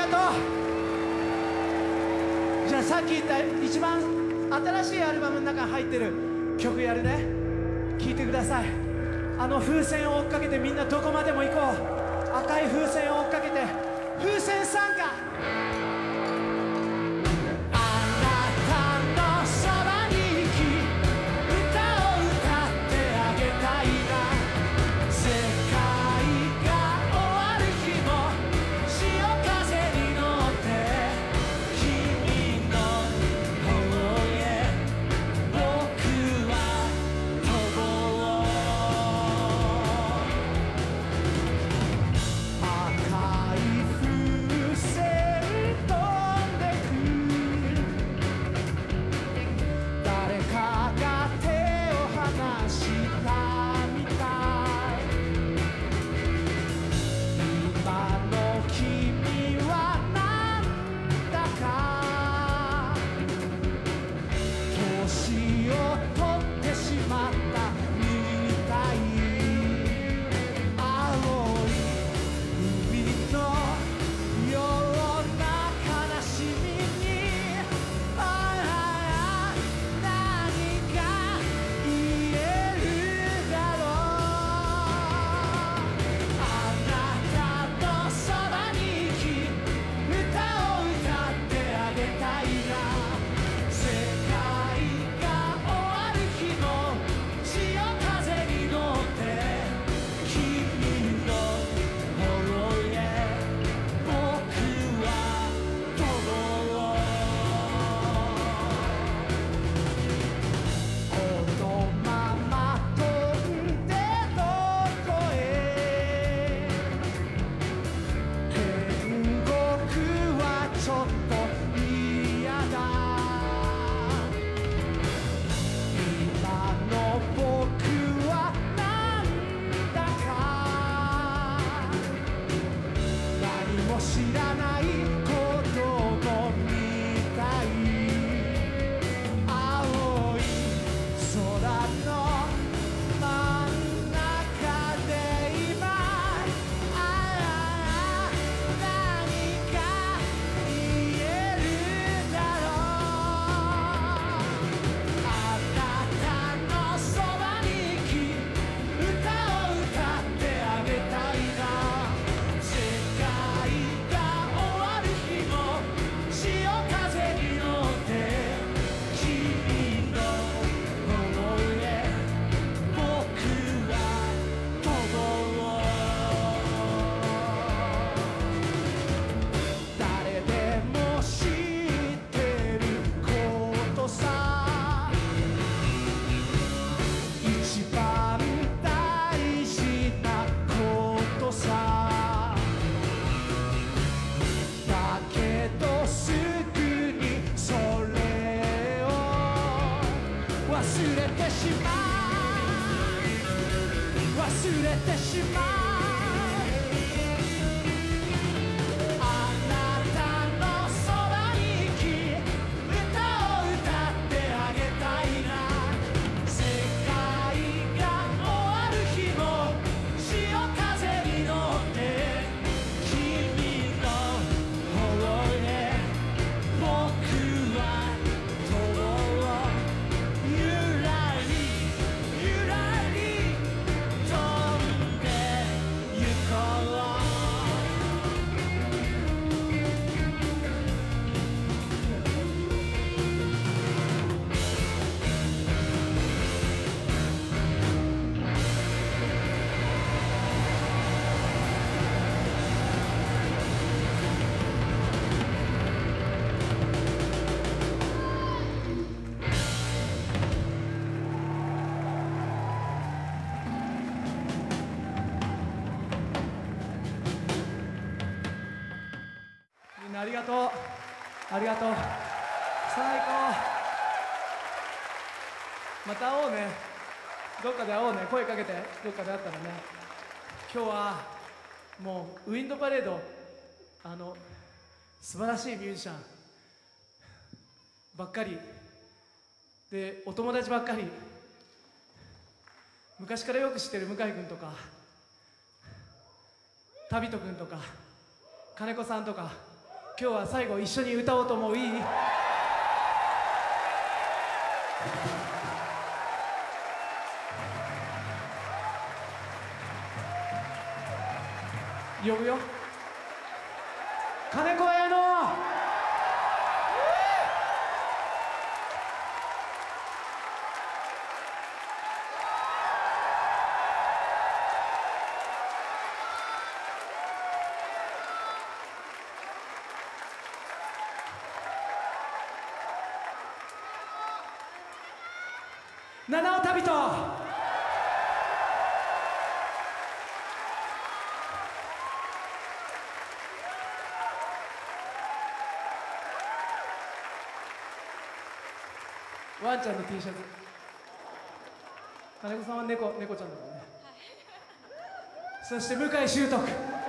がとう。じゃあさっき言った一番新しいアルバムの中に入ってる曲やるね。聴いてください。あの風船を追っかけてみんなどこまでも行こう。赤い風船を追っかけて風船参加。れてしまう。ありがとう。ありがとう。最高。また会おうね。どっかで会おうね。声かけて。どっかで会ったらね。今日はもうウィンドパレード。あの素晴らしいミュージシャン。ばっかり。でお友達ばっかり。昔からよく知ってる。向井君とか。旅人君とか。金子さんとか。今日は最後一緒に歌おうと思う。いい？呼ぶよ。金子屋の七尾旅人。ワンちゃんの T シャツ。金子さんは猫猫ちゃんだからね。そして向井秀徳。